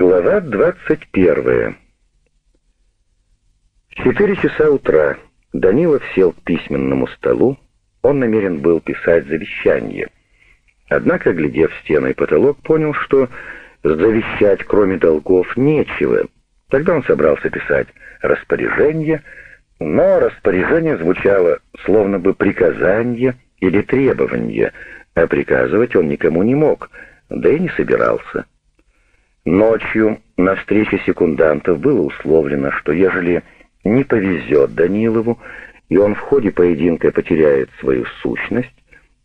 Глава 21. В четыре часа утра Данилов сел к письменному столу. Он намерен был писать завещание. Однако, глядев стены и потолок, понял, что завещать, кроме долгов, нечего. Тогда он собрался писать распоряжение, но распоряжение звучало словно бы приказание или требование, а приказывать он никому не мог, да и не собирался. Ночью на встрече секундантов было условлено, что ежели не повезет Данилову, и он в ходе поединка потеряет свою сущность,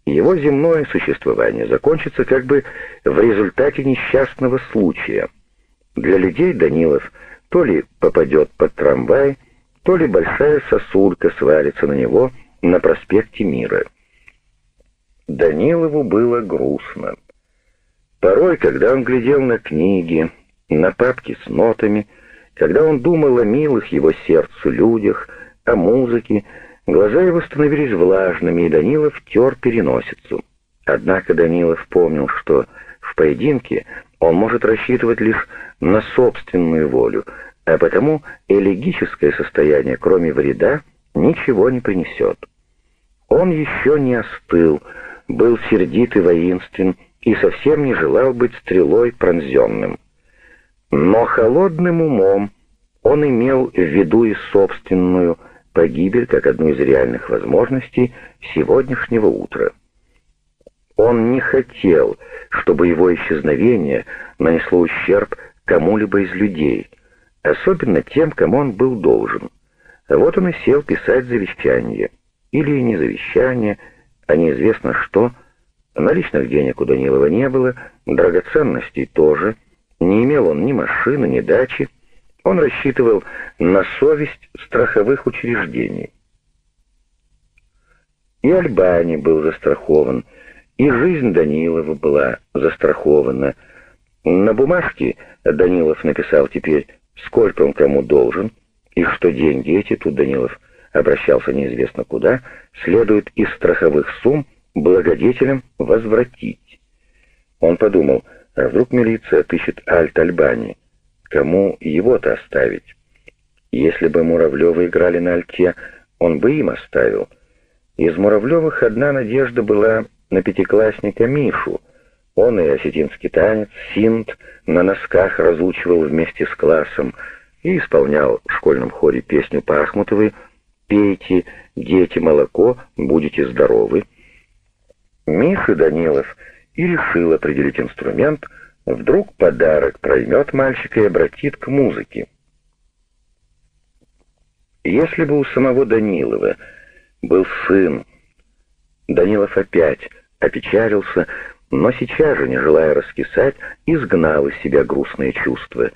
его земное существование закончится как бы в результате несчастного случая. Для людей Данилов то ли попадет под трамвай, то ли большая сосулька свалится на него на проспекте Мира. Данилову было грустно. Порой, когда он глядел на книги, на папки с нотами, когда он думал о милых его сердцу людях, о музыке, глаза его становились влажными, и Данилов тер переносицу. Однако Данилов помнил, что в поединке он может рассчитывать лишь на собственную волю, а потому элегическое состояние, кроме вреда, ничего не принесет. Он еще не остыл, был сердит и воинствен, и совсем не желал быть стрелой пронзенным. Но холодным умом он имел в виду и собственную погибель как одну из реальных возможностей сегодняшнего утра. Он не хотел, чтобы его исчезновение нанесло ущерб кому-либо из людей, особенно тем, кому он был должен. Вот он и сел писать завещание. Или не завещание, а неизвестно что — Наличных денег у Данилова не было, драгоценностей тоже. Не имел он ни машины, ни дачи. Он рассчитывал на совесть страховых учреждений. И Альбани был застрахован, и жизнь Данилова была застрахована. На бумажке Данилов написал теперь, сколько он кому должен, и что деньги эти, тут Данилов обращался неизвестно куда, следуют из страховых сумм, благодетелям возвратить. Он подумал, а вдруг милиция отыщет Альт-Альбани? Кому его-то оставить? Если бы Муравлевы играли на Альте, он бы им оставил. Из Муравлевых одна надежда была на пятиклассника Мишу. Он и осетинский танец, синт, на носках разучивал вместе с классом и исполнял в школьном хоре песню Пахмутовой «Пейте, дети, молоко, будете здоровы». Миша Данилов и решил определить инструмент, вдруг подарок проймет мальчика и обратит к музыке. Если бы у самого Данилова был сын, Данилов опять опечалился, но сейчас же, не желая раскисать, изгнал из себя грустные чувства.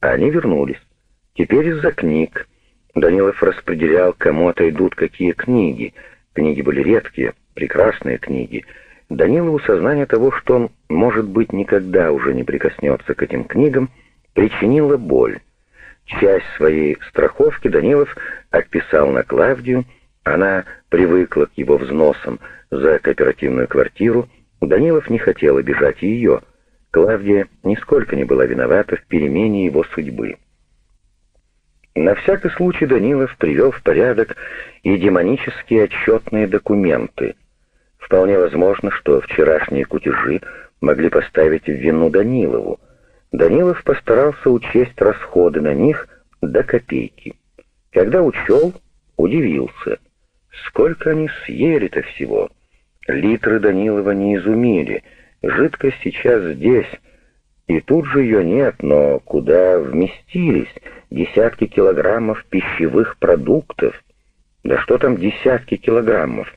Они вернулись. Теперь из-за книг. Данилов распределял, кому отойдут какие книги. Книги были редкие, прекрасные книги. Данилову сознание того, что он, может быть, никогда уже не прикоснется к этим книгам, причинило боль. Часть своей страховки Данилов отписал на Клавдию, она привыкла к его взносам за кооперативную квартиру, Данилов не хотел обижать ее. Клавдия нисколько не была виновата в перемене его судьбы. На всякий случай Данилов привел в порядок и демонические отчетные документы, Вполне возможно, что вчерашние кутежи могли поставить в вину Данилову. Данилов постарался учесть расходы на них до копейки. Когда учел, удивился. Сколько они съели-то всего? Литры Данилова не изумили. Жидкость сейчас здесь. И тут же ее нет, но куда вместились десятки килограммов пищевых продуктов? Да что там десятки килограммов?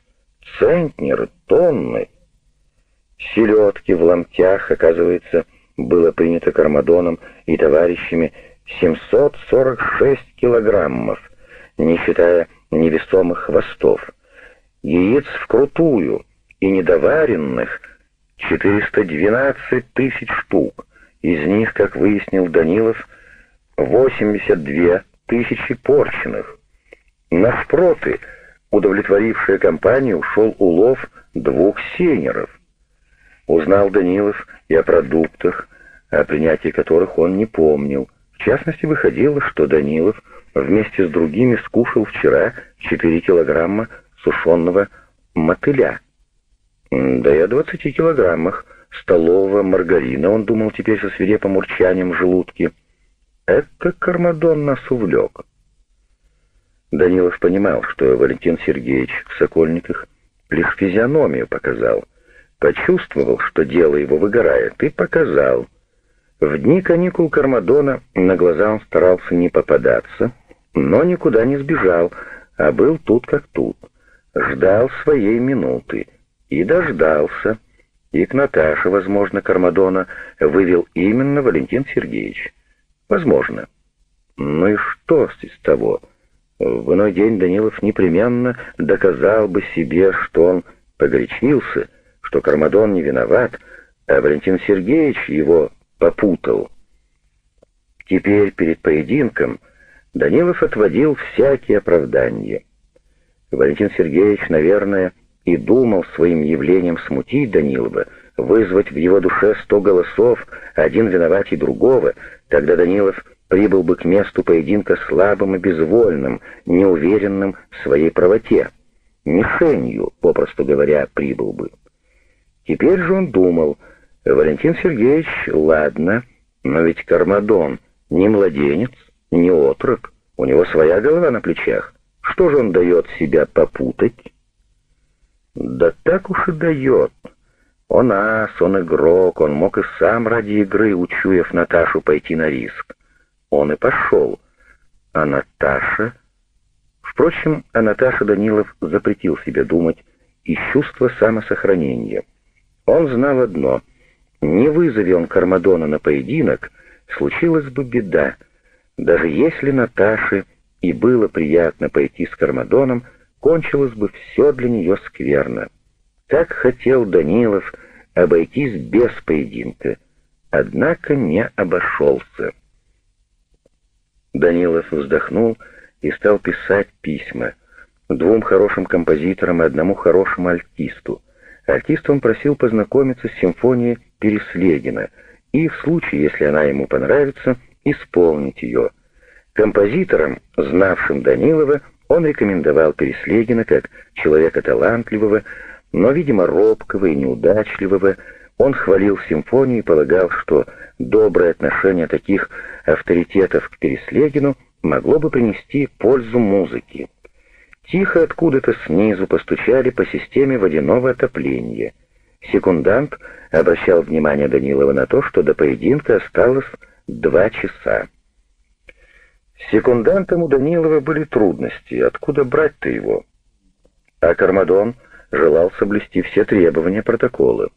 центнеры, тонны. Селедки в ломтях, оказывается, было принято Кармадоном и товарищами 746 килограммов, не считая невесомых хвостов. Яиц вкрутую и недоваренных 412 тысяч штук. Из них, как выяснил Данилов, 82 тысячи порченных. На шпроты — удовлетворившая компанию, ушел улов двух сенеров. Узнал Данилов и о продуктах, о принятии которых он не помнил. В частности, выходило, что Данилов вместе с другими скушал вчера 4 килограмма сушеного мотыля. Да и о 20 килограммах столового маргарина он думал теперь со свирепым урчанием в желудке. Это Кармадон нас увлек. Данилов понимал, что Валентин Сергеевич в Сокольниках лишь физиономию показал. Почувствовал, что дело его выгорает, и показал. В дни каникул Кармадона на глаза он старался не попадаться, но никуда не сбежал, а был тут как тут. Ждал своей минуты. И дождался. И к Наташе, возможно, Кармадона вывел именно Валентин Сергеевич. Возможно. Ну и что с того? В иной день Данилов непременно доказал бы себе, что он погорячился, что Кармадон не виноват, а Валентин Сергеевич его попутал. Теперь перед поединком Данилов отводил всякие оправдания. Валентин Сергеевич, наверное, и думал своим явлением смутить Данилова, вызвать в его душе сто голосов, один виноватей другого, тогда Данилов прибыл бы к месту поединка слабым и безвольным, неуверенным в своей правоте. Мишенью, попросту говоря, прибыл бы. Теперь же он думал, Валентин Сергеевич, ладно, но ведь Кармадон не младенец, не отрок, у него своя голова на плечах. Что же он дает себя попутать? Да так уж и дает. Он ас, он игрок, он мог и сам ради игры, учуяв Наташу, пойти на риск. Он и пошел. А Наташа... Впрочем, о Наташе Данилов запретил себе думать из чувства самосохранения. Он знал одно — не вызови он Кармадона на поединок, случилась бы беда. Даже если Наташе и было приятно пойти с Кармадоном, кончилось бы все для нее скверно. Так хотел Данилов обойтись без поединка, однако не обошелся. Данилов вздохнул и стал писать письма двум хорошим композиторам и одному хорошему альтисту. Альтист он просил познакомиться с симфонией Переслегина и, в случае, если она ему понравится, исполнить ее. Композиторам, знавшим Данилова, он рекомендовал Переслегина как человека талантливого, но, видимо, робкого и неудачливого, он хвалил симфонию и полагал, что доброе отношение таких авторитетов к Переслегину могло бы принести пользу музыке. Тихо откуда-то снизу постучали по системе водяного отопления. Секундант обращал внимание Данилова на то, что до поединка осталось два часа. Секундантом у Данилова были трудности, откуда брать-то его? А Кармадон желал соблюсти все требования протокола.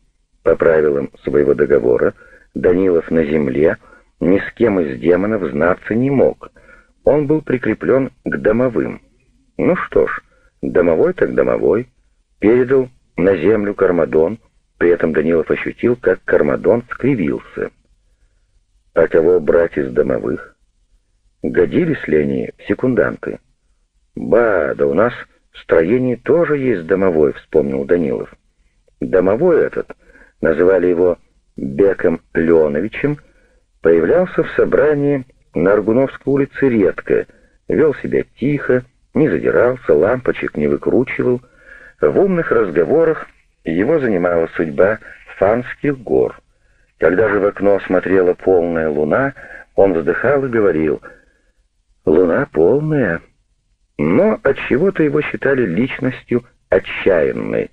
По правилам своего договора Данилов на земле ни с кем из демонов знаться не мог. Он был прикреплен к домовым. Ну что ж, домовой так домовой. Передал на землю Кармадон, при этом Данилов ощутил, как Кармадон скривился. А кого брать из домовых? Годились ли они в секунданты? «Ба, да у нас в строении тоже есть домовой», — вспомнил Данилов. Домовой этот — называли его Беком Леоновичем, появлялся в собрании на Аргуновской улице редко, вел себя тихо, не задирался, лампочек не выкручивал. В умных разговорах его занимала судьба Фанских гор. Когда же в окно смотрела полная луна, он вздыхал и говорил «Луна полная». Но от чего то его считали личностью отчаянной,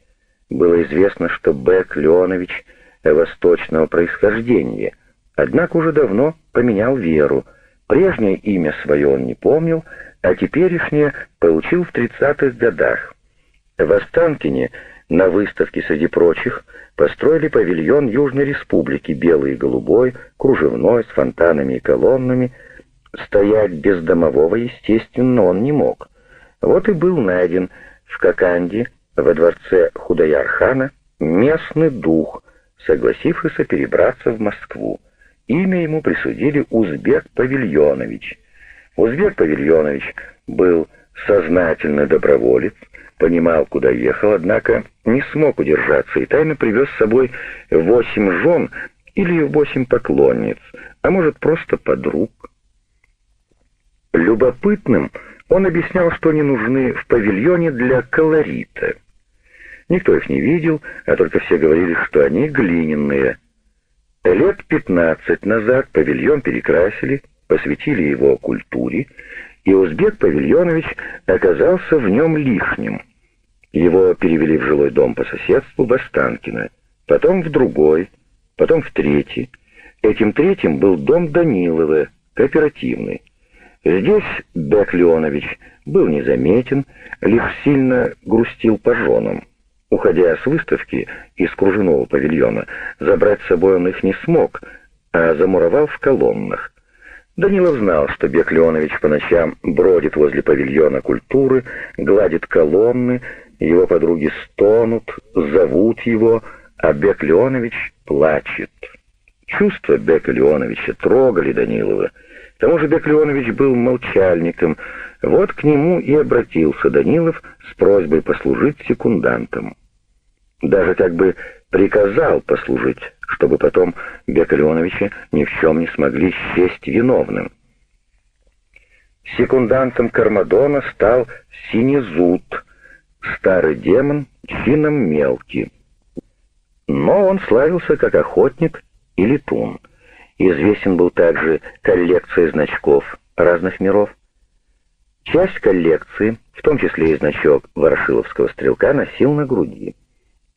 было известно, что Бек Леонович восточного происхождения, однако уже давно поменял веру. Прежнее имя свое он не помнил, а теперешнее получил в 30-х годах. В Останкине на выставке среди прочих построили павильон Южной Республики, белый и голубой, кружевной, с фонтанами и колоннами. Стоять без домового, естественно, он не мог. Вот и был найден в Коканде во дворце Худаяр-хана местный дух, согласившийся перебраться в Москву. Имя ему присудили Узбек Павильонович. Узбек Павильонович был сознательно доброволец, понимал, куда ехал, однако не смог удержаться и тайно привез с собой восемь жен или восемь поклонниц, а может просто подруг. Любопытным он объяснял, что они нужны в павильоне для колорита. Никто их не видел, а только все говорили, что они глиняные. Лет пятнадцать назад павильон перекрасили, посвятили его культуре, и Узбек Павильонович оказался в нем лишним. Его перевели в жилой дом по соседству в Останкино, потом в другой, потом в третий. Этим третьим был дом Данилова, кооперативный. Здесь Бек Леонович был незаметен, лишь сильно грустил по женам. Уходя с выставки из кружевного павильона, забрать с собой он их не смог, а замуровал в колоннах. Данилов знал, что Бек Леонович по ночам бродит возле павильона культуры, гладит колонны, его подруги стонут, зовут его, а Бек Леонович плачет. Чувства Бека Леоновича трогали Данилова. К тому же Бек Леонович был молчальником. Вот к нему и обратился Данилов с просьбой послужить секундантом. Даже как бы приказал послужить, чтобы потом Бека Леоновича ни в чем не смогли счесть виновным. Секундантом Кармадона стал Синезут, старый демон, чином мелкий. Но он славился как охотник и летун. Известен был также коллекцией значков разных миров. Часть коллекции, в том числе и значок ворошиловского стрелка, носил на груди.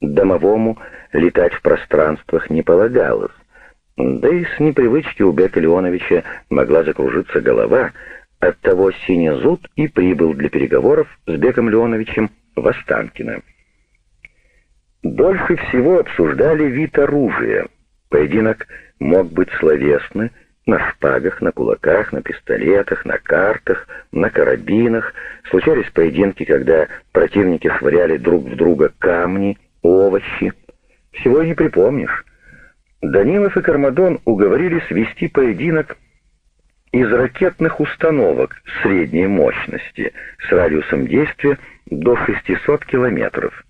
Домовому летать в пространствах не полагалось. Да и с непривычки у Бека Леоновича могла закружиться голова, оттого Синезуд и прибыл для переговоров с Беком Леоновичем в Останкино. Дольше всего обсуждали вид оружия. Поединок мог быть словесный, на шпагах, на кулаках, на пистолетах, на картах, на карабинах. Случались поединки, когда противники швыряли друг в друга камни, овощи. Всего и не припомнишь. Данилов и Кармадон уговорили свести поединок из ракетных установок средней мощности с радиусом действия до 600 километров.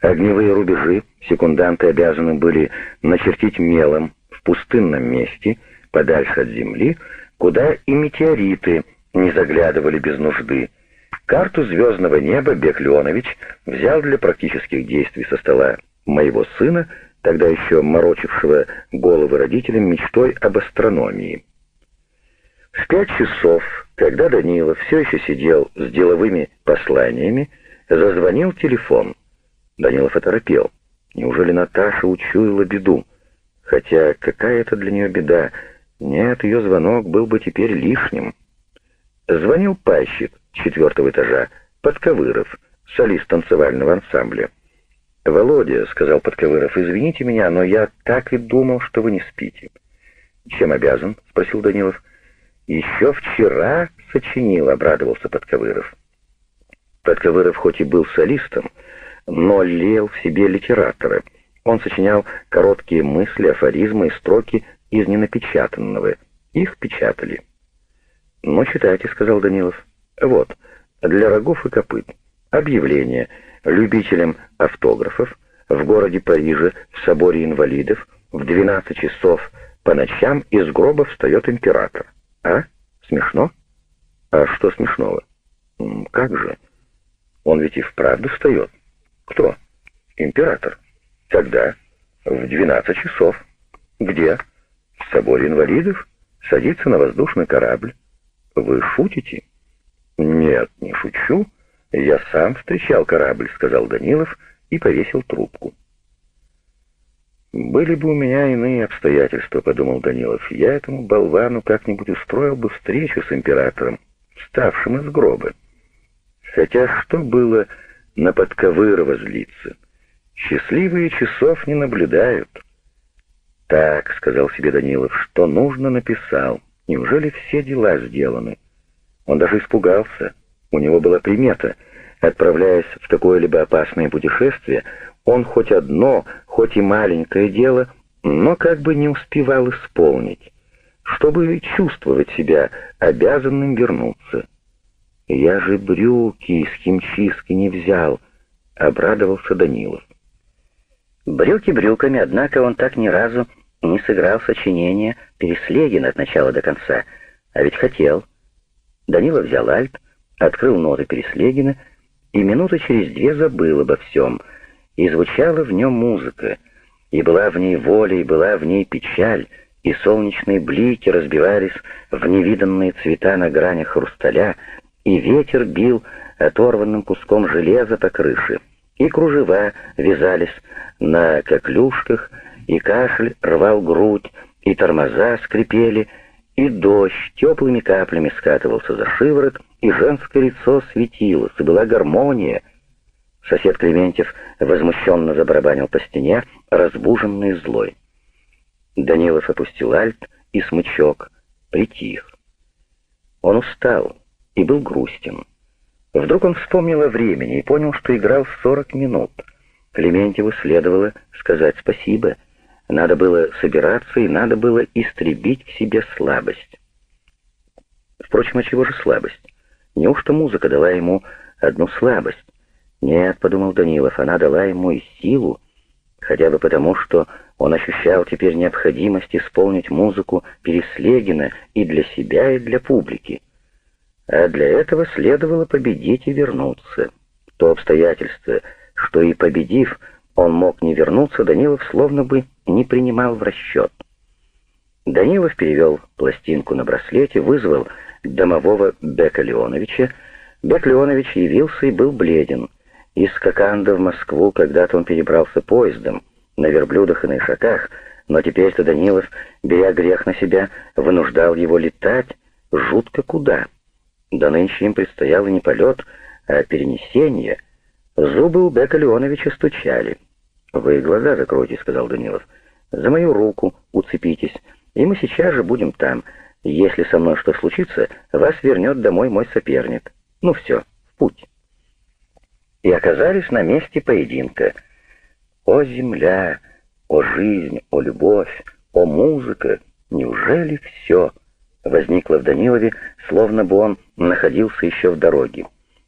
Огневые рубежи секунданты обязаны были начертить мелом пустынном месте, подальше от земли, куда и метеориты не заглядывали без нужды. Карту звездного неба Бек Леонович взял для практических действий со стола моего сына, тогда еще морочившего головы родителям мечтой об астрономии. В пять часов, когда Данилов все еще сидел с деловыми посланиями, зазвонил телефон. Данилов оторопел. Неужели Наташа учуяла беду? Хотя какая это для нее беда? Нет, ее звонок был бы теперь лишним. Звонил пайщик четвертого этажа, Подковыров, солист танцевального ансамбля. «Володя», — сказал Подковыров, — «извините меня, но я так и думал, что вы не спите». «Чем обязан?» — спросил Данилов. «Еще вчера сочинил», — обрадовался Подковыров. Подковыров хоть и был солистом, но лел в себе литератора. Он сочинял короткие мысли, афоризмы и строки из ненапечатанного. Их печатали. «Ну, читайте», — сказал Данилов. «Вот, для рогов и копыт. Объявление любителям автографов в городе Париже в соборе инвалидов в 12 часов по ночам из гроба встает император. А? Смешно? А что смешного? Как же? Он ведь и вправду встает. Кто? Император. Когда? В 12 часов. Где? В соборе инвалидов. Садится на воздушный корабль. Вы шутите? Нет, не шучу. Я сам встречал корабль, сказал Данилов и повесил трубку. «Были бы у меня иные обстоятельства», — подумал Данилов. «Я этому болвану как-нибудь устроил бы встречу с императором, вставшим из гроба. Хотя что было на подковырова злиться? Счастливые часов не наблюдают». «Так», — сказал себе Данилов, — «что нужно, написал. Неужели все дела сделаны?» Он даже испугался. У него была примета. Отправляясь в какое-либо опасное путешествие, он хоть одно, хоть и маленькое дело, но как бы не успевал исполнить, чтобы чувствовать себя обязанным вернуться. «Я же брюки из химчистки не взял», — обрадовался Данилов. Брюки брюками, однако он так ни разу не сыграл сочинение Переслегина от начала до конца, а ведь хотел. Данила взял альт, открыл ноты Переслегина и минуты через две забыл обо всем, и звучала в нем музыка, и была в ней воля, и была в ней печаль, и солнечные блики разбивались в невиданные цвета на гранях хрусталя, и ветер бил оторванным куском железа по крыше, и кружева вязались на коклюшках, и кашель рвал грудь, и тормоза скрипели, и дождь теплыми каплями скатывался за шиворот, и женское лицо светилось, и была гармония. Сосед Клементьев возмущенно забарабанил по стене, разбуженный злой. Данилов опустил альт и смычок, притих. Он устал и был грустен. Вдруг он вспомнил о времени и понял, что играл сорок минут. Клементьеву следовало сказать спасибо. Надо было собираться и надо было истребить в себе слабость. Впрочем, а чего же слабость? Неужто музыка дала ему одну слабость? Нет, подумал Данилов, она дала ему и силу, хотя бы потому, что он ощущал теперь необходимость исполнить музыку Переслегина и для себя, и для публики. А для этого следовало победить и вернуться. То обстоятельство, что и победив, он мог не вернуться, Данилов словно бы не принимал в расчет. Данилов перевел пластинку на браслете, вызвал домового Бека Леоновича. Бек Леонович явился и был бледен. Из Коканда в Москву когда-то он перебрался поездом, на верблюдах и на ишаках, но теперь-то Данилов, беря грех на себя, вынуждал его летать жутко куда. Да нынче им предстояло не полет, а перенесение. Зубы у Бека Леоновича стучали. «Вы глаза закройте», — сказал Данилов. «За мою руку уцепитесь, и мы сейчас же будем там. Если со мной что случится, вас вернет домой мой соперник. Ну все, в путь». И оказались на месте поединка. О земля, о жизнь, о любовь, о музыка, неужели все возникло в Данилове, словно бы он находился еще в дороге.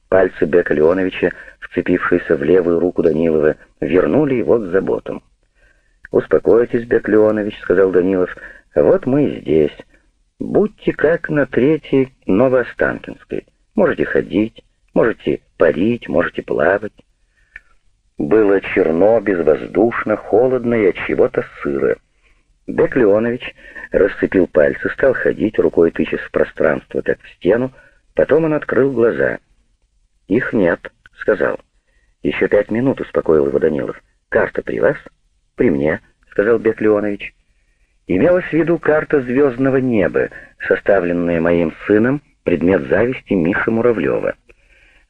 Пальцы Бека Леоновича, вцепившиеся в левую руку Данилова, вернули его к заботам. «Успокойтесь, Бек Леонович», — сказал Данилов, — «вот мы и здесь. Будьте как на третьей Новоостанкинской. Можете ходить, можете парить, можете плавать». Было черно, безвоздушно, холодно и от чего-то сыро. Бек Леонович расцепил пальцы, стал ходить, рукой тычась в пространство, как в стену, потом он открыл глаза. «Их нет», — сказал. «Еще пять минут», — успокоил его Данилов. «Карта при вас?» «При мне», — сказал Бек Леонович. Имелась в виду карта звездного неба, составленная моим сыном, предмет зависти Миши Муравлева.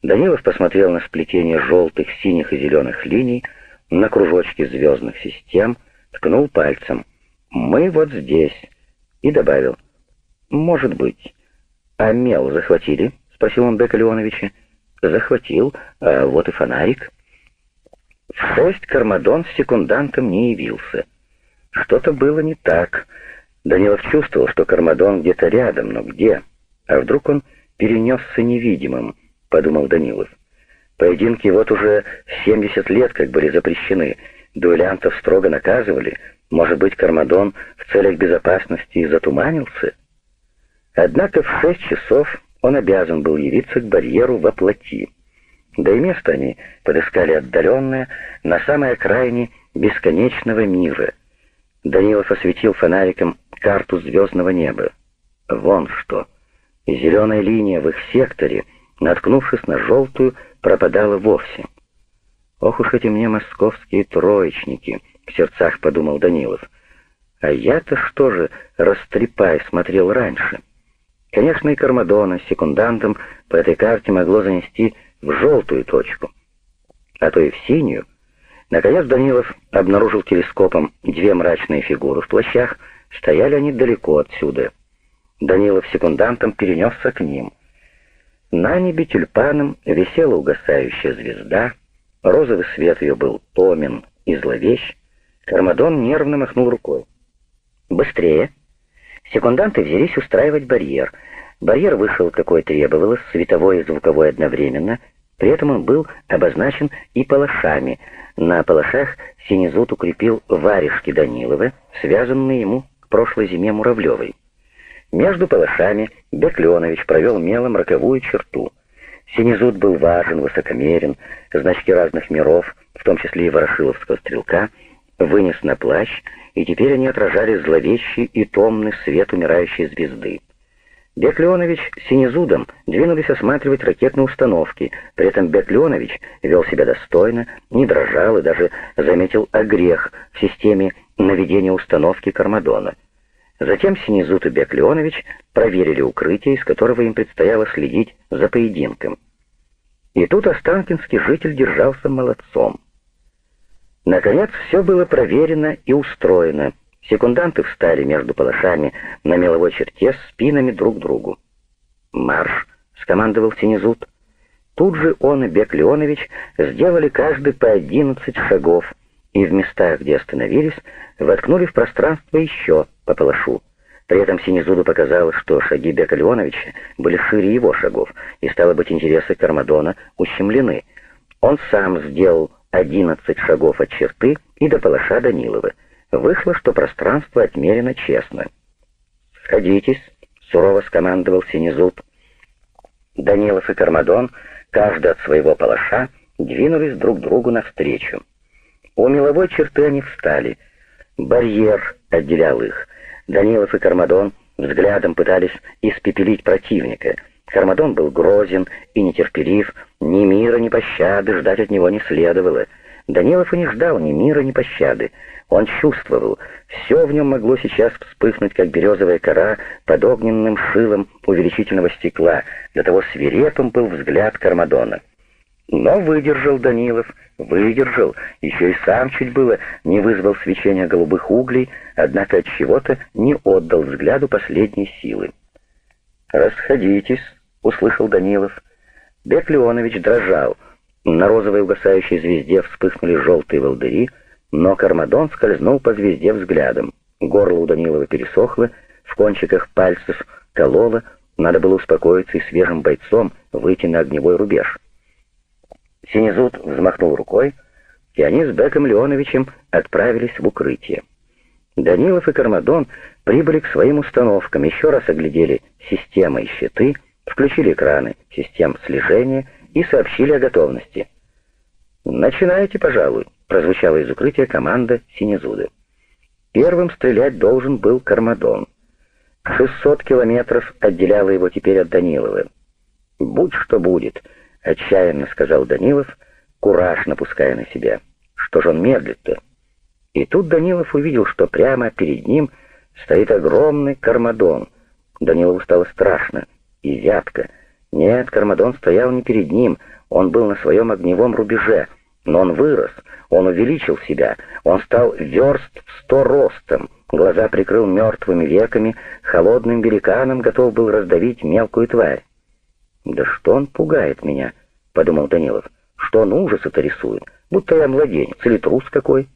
Данилов посмотрел на сплетение желтых, синих и зеленых линий, на кружочки звездных систем, ткнул пальцем. «Мы вот здесь», и добавил. «Может быть». «А мел захватили?» — спросил он Бека Леоновича. «Захватил, а вот и фонарик». В шесть Кармадон с секундантом не явился. Что-то было не так. Данилов чувствовал, что Кармадон где-то рядом, но где? А вдруг он перенесся невидимым, подумал Данилов. Поединки вот уже 70 лет как были запрещены, дуэлянтов строго наказывали, может быть, Кармадон в целях безопасности затуманился? Однако в шесть часов он обязан был явиться к барьеру во плоти. Да и место они подыскали отдаленное, на самой окраине бесконечного мира. Данилов осветил фонариком карту звездного неба. Вон что. Зеленая линия в их секторе, наткнувшись на желтую, пропадала вовсе. Ох уж эти мне московские троечники, в сердцах подумал Данилов. А я-то что же, растрепай, смотрел раньше. Конечно, и Кармадона с секундантом по этой карте могло занести в желтую точку, а то и в синюю. Наконец Данилов обнаружил телескопом две мрачные фигуры в плащах, стояли они далеко отсюда. Данилов с секундантом перенесся к ним. На небе тюльпаном висела угасающая звезда, розовый свет ее был томен и зловещ, Кармадон нервно махнул рукой. «Быстрее!» Секунданты взялись устраивать барьер. Барьер вышел, какой требовалось, световой и звуковой одновременно. При этом он был обозначен и палашами. На палашах Синезут укрепил варежки Данилова, связанные ему к прошлой зиме Муравлевой. Между палашами Бекленович провел мелом роковую черту. Синезут был важен, высокомерен, значки разных миров, в том числе и ворошиловского стрелка, вынес на плащ, и теперь они отражали зловещий и томный свет умирающей звезды. Бек Леонович с Синезудом двинулись осматривать ракетные установки, при этом Бек Леонович вел себя достойно, не дрожал и даже заметил огрех в системе наведения установки Кармадона. Затем Синезут и Бек Леонович проверили укрытие, из которого им предстояло следить за поединком. И тут Останкинский житель держался молодцом. Наконец все было проверено и устроено. Секунданты встали между палашами на меловой черте спинами друг к другу. «Марш!» — скомандовал Синезут. Тут же он и Бек Леонович сделали каждый по одиннадцать шагов, и в местах, где остановились, воткнули в пространство еще по палашу. При этом Синезуду показалось, что шаги Бека Леоновича были шире его шагов, и, стало быть, интересы Кармадона ущемлены. Он сам сделал одиннадцать шагов от черты и до палаша Данилова. Вышло, что пространство отмерено честно. «Сходитесь», — сурово скомандовал Синезуб. Данилов и Кармадон, каждый от своего палаша, двинулись друг другу навстречу. У меловой черты они встали. Барьер отделял их. Данилов и Кармадон взглядом пытались испепелить противника. Кармадон был грозен и нетерпелив, ни мира, ни пощады ждать от него не следовало. Данилов и не ждал ни мира, ни пощады. Он чувствовал, все в нем могло сейчас вспыхнуть, как березовая кора под огненным шилом увеличительного стекла. До того свирепым был взгляд Кармадона. Но выдержал Данилов, выдержал, еще и сам чуть было не вызвал свечения голубых углей, однако от чего-то не отдал взгляду последней силы. «Расходитесь», — услышал Данилов. Бек Леонович дрожал. На розовой угасающей звезде вспыхнули желтые волдыри, но Кармадон скользнул по звезде взглядом. Горло у Данилова пересохло, в кончиках пальцев кололо, надо было успокоиться и свежим бойцом выйти на огневой рубеж. Синезут взмахнул рукой, и они с Беком Леоновичем отправились в укрытие. Данилов и Кармадон прибыли к своим установкам, еще раз оглядели системы и щиты, включили экраны систем слежения и сообщили о готовности. «Начинайте, пожалуй», — прозвучала из укрытия команда Синезуды. Первым стрелять должен был Кармадон. 600 километров отделяло его теперь от Данилова. «Будь что будет», — отчаянно сказал Данилов, кураж напуская на себя. «Что же он медлит-то?» И тут Данилов увидел, что прямо перед ним стоит огромный Кармадон. Данилову стало страшно и зябко. Нет, Кармадон стоял не перед ним, он был на своем огневом рубеже, но он вырос, он увеличил себя, он стал верст в сто ростом, глаза прикрыл мертвыми веками, холодным великаном готов был раздавить мелкую тварь. «Да что он пугает меня?» — подумал Данилов. «Что он ужас-то рисует, будто я младенец или трус какой?»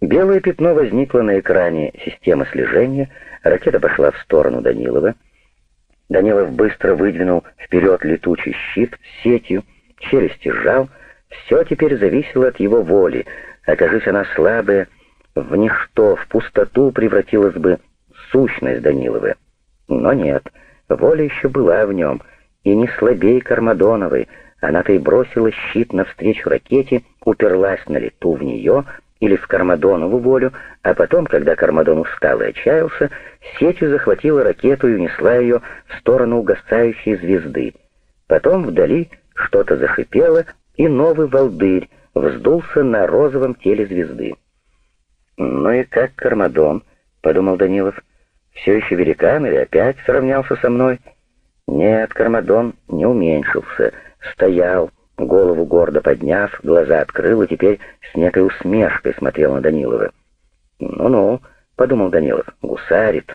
Белое пятно возникло на экране системы слежения, ракета пошла в сторону Данилова. Данилов быстро выдвинул вперед летучий щит с сетью, челюсти сжал. Все теперь зависело от его воли. Окажись она слабая, в ничто, в пустоту превратилась бы сущность Данилова. Но нет, воля еще была в нем, и не слабей Кармадоновой. Она-то и бросила щит навстречу ракете, уперлась на лету в нее — или в Кармадонову волю, а потом, когда Кармадон устал и отчаялся, сетью захватила ракету и унесла ее в сторону угасающей звезды. Потом вдали что-то зашипело, и новый волдырь вздулся на розовом теле звезды. «Ну и как Кармадон?» — подумал Данилов. «Все еще великан или опять сравнялся со мной?» Нет, Кармадон не уменьшился, стоял, голову гордо подняв, глаза открыл и теперь с некой усмешкой смотрел на Данилова. «Ну-ну», — подумал Данилов, — «гусарит».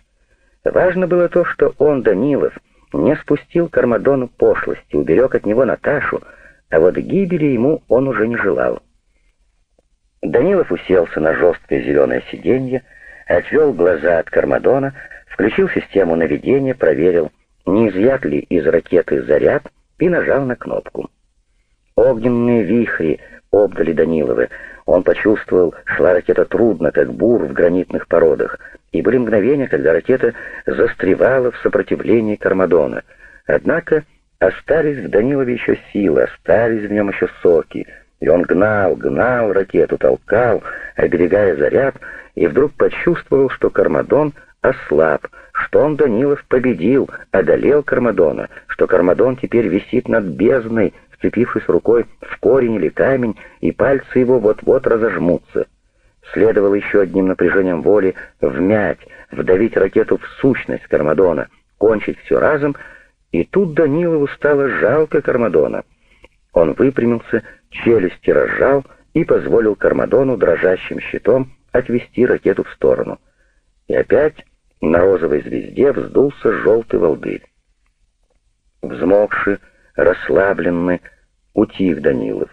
Важно было то, что он, Данилов, не спустил Кармадону пошлости, уберег от него Наташу, а вот гибели ему он уже не желал. Данилов уселся на жесткое зеленое сиденье, отвел глаза от Кармадона, включил систему наведения, проверил, не изъят ли из ракеты заряд и нажал на кнопку. Огненные вихри обдали Данилова. Он почувствовал, шла ракета трудно, как бур в гранитных породах, и были мгновения, когда ракета застревала в сопротивлении Кармадона. Однако остались в Данилове еще силы, остались в нем еще соки, и он гнал, гнал ракету, толкал, оберегая заряд, и вдруг почувствовал, что Кармадон ослаб, что он, Данилов, победил, одолел Кармадона, что Кармадон теперь висит над бездной, вцепившись рукой в корень или камень, и пальцы его вот-вот разожмутся. Следовало еще одним напряжением воли вмять, вдавить ракету в сущность Кармадона, кончить все разом, и тут Данилову стало жалко Кармадона. Он выпрямился, челюсти разжал и позволил Кармадону дрожащим щитом отвести ракету в сторону. И опять на розовой звезде вздулся желтый волдырь. Взмокший, расслабленный, утих Данилов.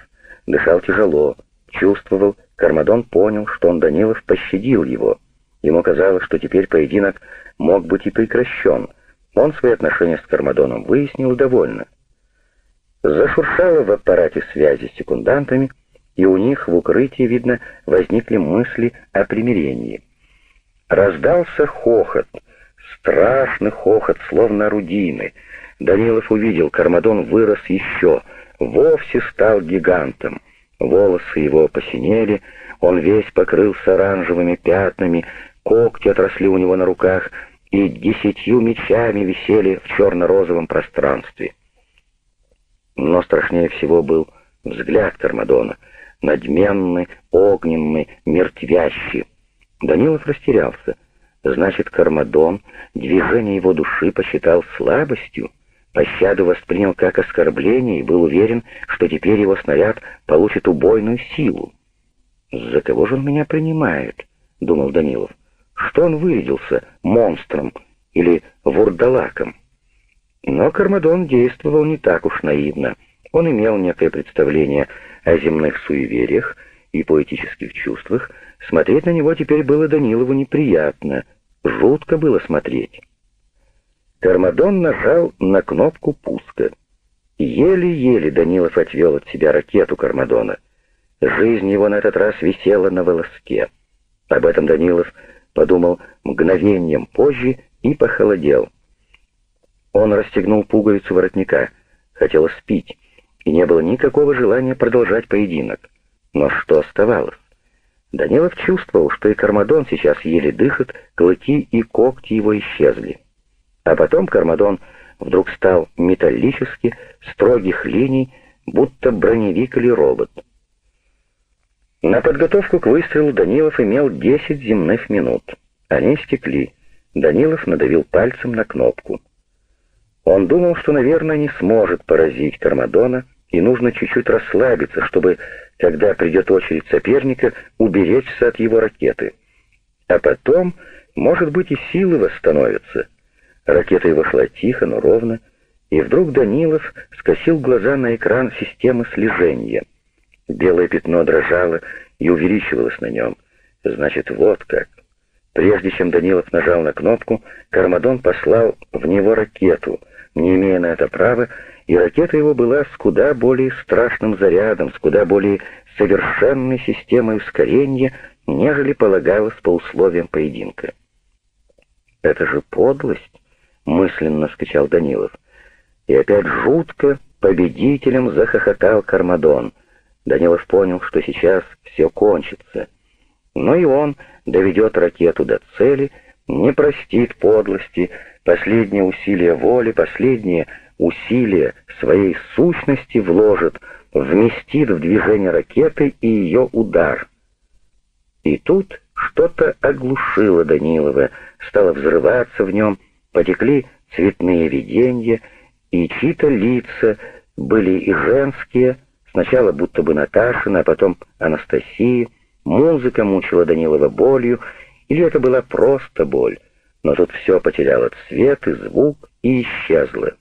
Дышал тяжело, чувствовал, Кармадон понял, что он, Данилов, пощадил его. Ему казалось, что теперь поединок мог быть и прекращен. Он свои отношения с Кармадоном выяснил довольно. Зашуршало в аппарате связи с секундантами, и у них в укрытии, видно, возникли мысли о примирении. Раздался хохот, страшный хохот, словно орудийный. Данилов увидел, Кармадон вырос еще, вовсе стал гигантом. Волосы его посинели, он весь покрылся оранжевыми пятнами, когти отросли у него на руках и десятью мечами висели в черно-розовом пространстве. Но страшнее всего был взгляд Кармадона, надменный, огненный, мертвящий. Данилов растерялся. Значит, Кармадон движение его души посчитал слабостью, пощаду воспринял как оскорбление и был уверен, что теперь его снаряд получит убойную силу. «За кого же он меня принимает?» — думал Данилов. «Что он вырядился? Монстром или вурдалаком?» Но Кармадон действовал не так уж наивно. Он имел некое представление о земных суевериях и поэтических чувствах, Смотреть на него теперь было Данилову неприятно, жутко было смотреть. Кармадон нажал на кнопку пуска. Еле-еле Данилов отвел от себя ракету Кармадона. Жизнь его на этот раз висела на волоске. Об этом Данилов подумал мгновением позже и похолодел. Он расстегнул пуговицу воротника, хотел спить, и не было никакого желания продолжать поединок. Но что оставалось? Данилов чувствовал, что и Кармадон сейчас еле дышит, клыки и когти его исчезли. А потом Кармадон вдруг стал металлически, строгих линий, будто броневик или робот. На подготовку к выстрелу Данилов имел 10 земных минут. Они стекли. Данилов надавил пальцем на кнопку. Он думал, что, наверное, не сможет поразить Кармадона, и нужно чуть-чуть расслабиться, чтобы когда придет очередь соперника, уберечься от его ракеты. А потом, может быть, и силы восстановятся. Ракета его шла тихо, но ровно, и вдруг Данилов скосил глаза на экран системы слежения. Белое пятно дрожало и увеличивалось на нем. Значит, вот как. Прежде чем Данилов нажал на кнопку, Кармадон послал в него ракету, не имея на это права, и ракета его была с куда более страшным зарядом, с куда более совершенной системой ускорения, нежели полагалось по условиям поединка. «Это же подлость!» — мысленно скачал Данилов. И опять жутко победителем захохотал Кармадон. Данилов понял, что сейчас все кончится. Но и он доведет ракету до цели, не простит подлости, последнее усилие воли, последнее усилие своей сущности вложит, вместит в движение ракеты и ее удар. И тут что-то оглушило Данилова, стало взрываться в нем, потекли цветные видения, и чьи-то лица были и женские, сначала будто бы Наташина, а потом Анастасии. Музыка мучила Данилова болью, или это была просто боль, но тут все потеряло цвет и звук и исчезло.